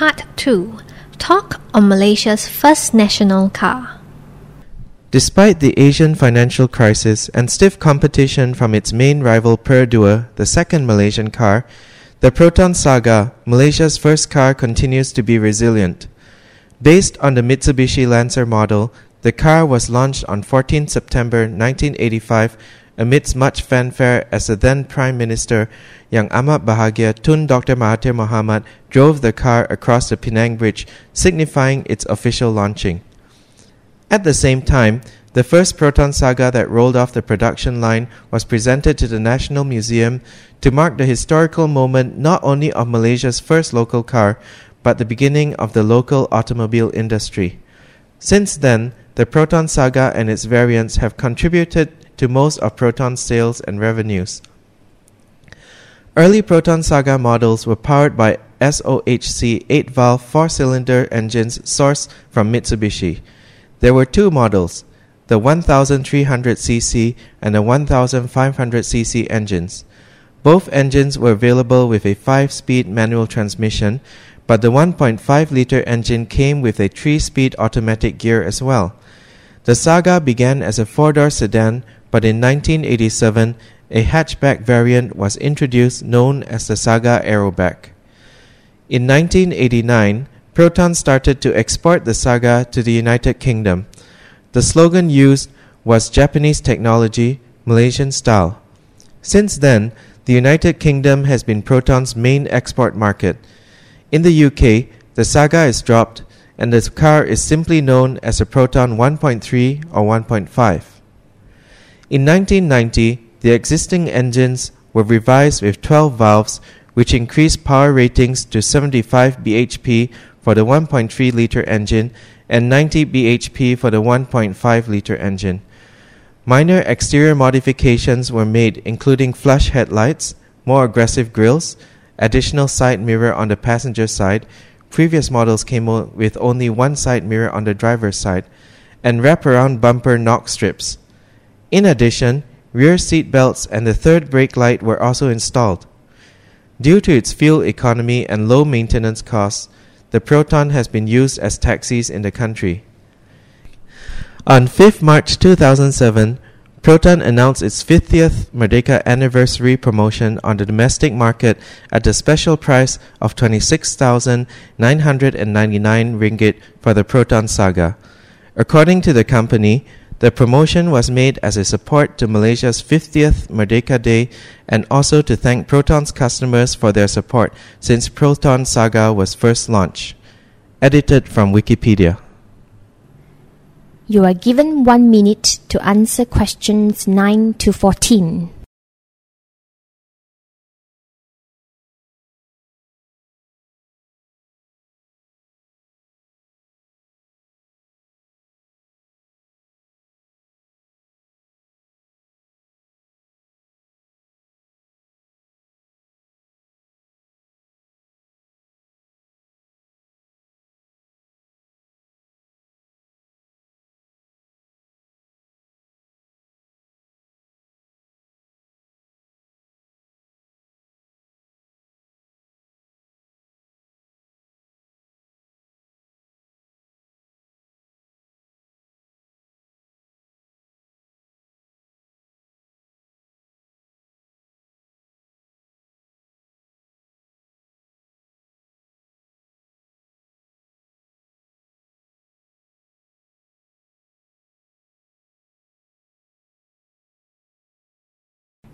Part 2 Talk on Malaysia's first national car. Despite the Asian financial crisis and stiff competition from its main rival Perodua, the second Malaysian car, the Proton Saga, Malaysia's first car, continues to be resilient. Based on the Mitsubishi Lancer model, the car was launched on 14 September 1985 amidst much fanfare as the then Prime Minister Yang Amat Bahagia Tun Dr. Mahathir Mohamad drove the car across the Penang Bridge, signifying its official launching. At the same time, the first Proton Saga that rolled off the production line was presented to the National Museum to mark the historical moment not only of Malaysia's first local car, but the beginning of the local automobile industry. Since then, the Proton Saga and its variants have contributed to most of Proton's sales and revenues. Early Proton Saga models were powered by SOHC 8 valve 4 cylinder engines sourced from Mitsubishi. There were two models the 1300cc and the 1500cc engines. Both engines were available with a 5 speed manual transmission, but the 1.5 liter engine came with a 3 speed automatic gear as well. The Saga began as a four door sedan, but in 1987, a hatchback variant was introduced known as the Saga Aeroback. In 1989, Proton started to export the Saga to the United Kingdom. The slogan used was Japanese technology, Malaysian style. Since then, the United Kingdom has been Proton's main export market. In the UK, the Saga is dropped and the car is simply known as a Proton 1.3 or 1.5. In 1990, the existing engines were revised with 12 valves, which increased power ratings to 75 bhp for the 1.3 liter engine and 90 bhp for the 1.5 liter engine. Minor exterior modifications were made, including flush headlights, more aggressive grills, additional side mirror on the passenger side, Previous models came with only one side mirror on the driver's side and wraparound bumper knock strips. In addition, rear seat belts and the third brake light were also installed. Due to its fuel economy and low maintenance costs, the Proton has been used as taxis in the country. On 5 March 2007, Proton announced its 50th Merdeka anniversary promotion on the domestic market at the special price of 26,999 ringgit for the Proton Saga. According to the company, the promotion was made as a support to Malaysia's 50th Merdeka Day and also to thank Proton's customers for their support since Proton Saga was first launched. Edited from Wikipedia. You are given one minute to answer questions 9 to 14.